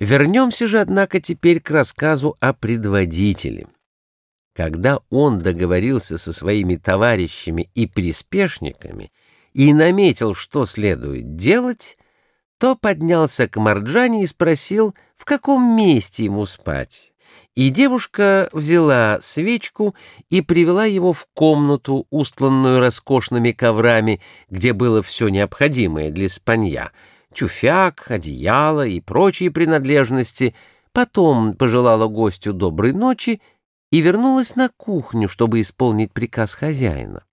Вернемся же, однако, теперь к рассказу о предводителе. Когда он договорился со своими товарищами и приспешниками и наметил, что следует делать, то поднялся к Марджане и спросил, в каком месте ему спать. И девушка взяла свечку и привела его в комнату, устланную роскошными коврами, где было все необходимое для спанья — тюфяк, одеяло и прочие принадлежности, потом пожелала гостю доброй ночи и вернулась на кухню, чтобы исполнить приказ хозяина.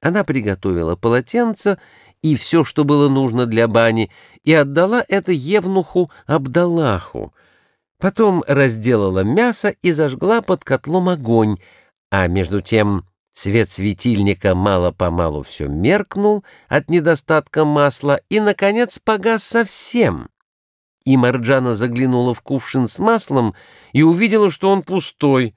Она приготовила полотенце и все, что было нужно для бани, и отдала это Евнуху Абдаллаху. Потом разделала мясо и зажгла под котлом огонь, а между тем Свет светильника мало-помалу все меркнул от недостатка масла и, наконец, погас совсем. И Марджана заглянула в кувшин с маслом и увидела, что он пустой.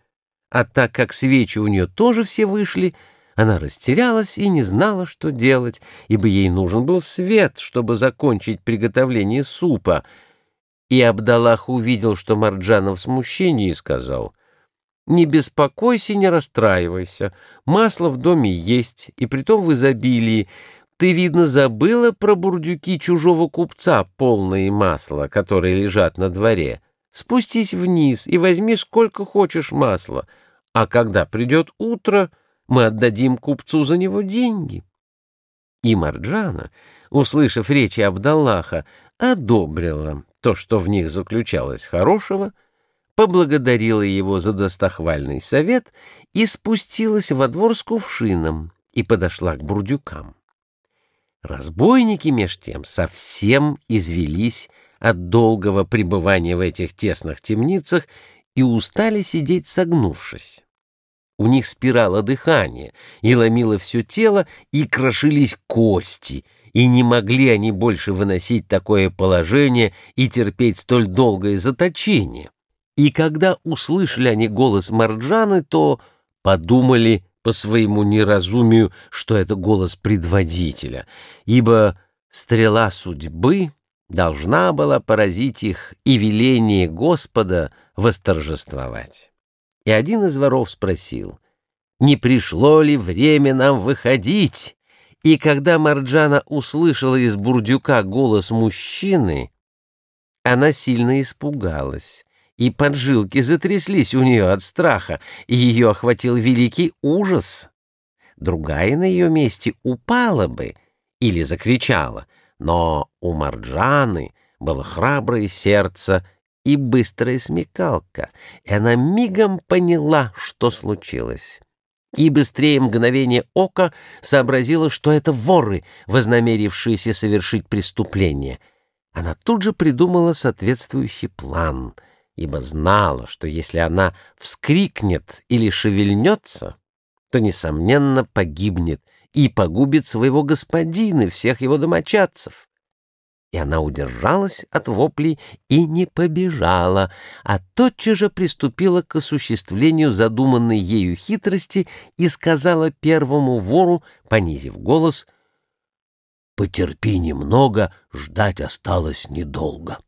А так как свечи у нее тоже все вышли, она растерялась и не знала, что делать, ибо ей нужен был свет, чтобы закончить приготовление супа. И Абдаллах увидел, что Марджана в смущении, и сказал — не беспокойся, не расстраивайся. Масло в доме есть, и притом в изобилии. Ты, видно, забыла про бурдюки чужого купца, полные масла, которые лежат на дворе. Спустись вниз и возьми сколько хочешь масла, а когда придет утро, мы отдадим купцу за него деньги. И Марджана, услышав речи Абдаллаха, одобрила то, что в них заключалось хорошего, поблагодарила его за достохвальный совет и спустилась во двор с кувшином и подошла к бурдюкам. Разбойники, меж тем, совсем извелись от долгого пребывания в этих тесных темницах и устали сидеть согнувшись. У них спирало дыхание, и ломило все тело, и крошились кости, и не могли они больше выносить такое положение и терпеть столь долгое заточение. И когда услышали они голос Марджаны, то подумали по своему неразумию, что это голос предводителя, ибо стрела судьбы должна была поразить их и веление Господа восторжествовать. И один из воров спросил, не пришло ли время нам выходить? И когда Марджана услышала из бурдюка голос мужчины, она сильно испугалась и поджилки затряслись у нее от страха, и ее охватил великий ужас. Другая на ее месте упала бы или закричала, но у Марджаны было храброе сердце и быстрая смекалка, и она мигом поняла, что случилось. И быстрее мгновение ока сообразила, что это воры, вознамерившиеся совершить преступление. Она тут же придумала соответствующий план — ибо знала, что если она вскрикнет или шевельнется, то, несомненно, погибнет и погубит своего господина и всех его домочадцев. И она удержалась от воплей и не побежала, а тотчас же приступила к осуществлению задуманной ею хитрости и сказала первому вору, понизив голос, «Потерпи немного, ждать осталось недолго».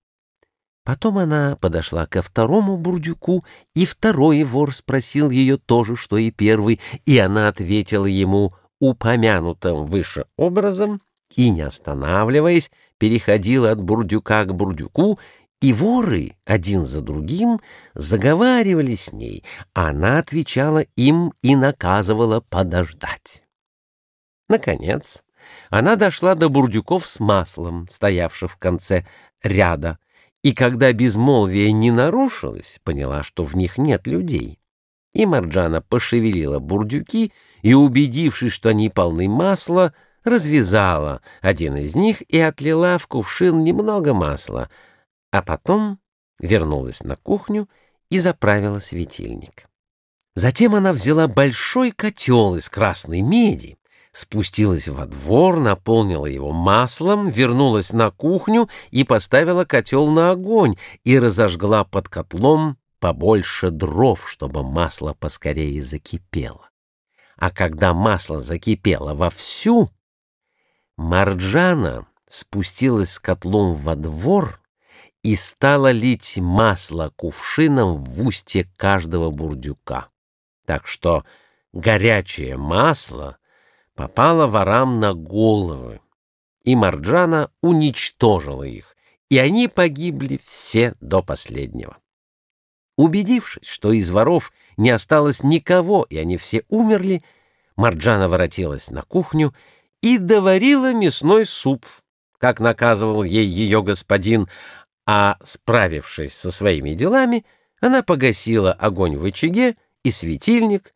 Потом она подошла ко второму бурдюку, и второй вор спросил ее то же, что и первый, и она ответила ему упомянутым выше образом и, не останавливаясь, переходила от бурдюка к бурдюку, и воры один за другим заговаривали с ней, а она отвечала им и наказывала подождать. Наконец, она дошла до бурдюков с маслом, стоявших в конце ряда, и когда безмолвие не нарушилось, поняла, что в них нет людей. И Марджана пошевелила бурдюки и, убедившись, что они полны масла, развязала один из них и отлила в кувшин немного масла, а потом вернулась на кухню и заправила светильник. Затем она взяла большой котел из красной меди спустилась во двор, наполнила его маслом, вернулась на кухню и поставила котел на огонь и разожгла под котлом побольше дров, чтобы масло поскорее закипело. А когда масло закипело вовсю, Марджана спустилась с котлом во двор и стала лить масло кувшином в устье каждого бурдюка. Так что горячее масло попало ворам на головы, и Марджана уничтожила их, и они погибли все до последнего. Убедившись, что из воров не осталось никого, и они все умерли, Марджана воротилась на кухню и доварила мясной суп, как наказывал ей ее господин, а, справившись со своими делами, она погасила огонь в очаге и светильник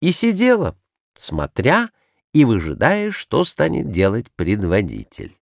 и сидела, смотря и выжидая, что станет делать предводитель.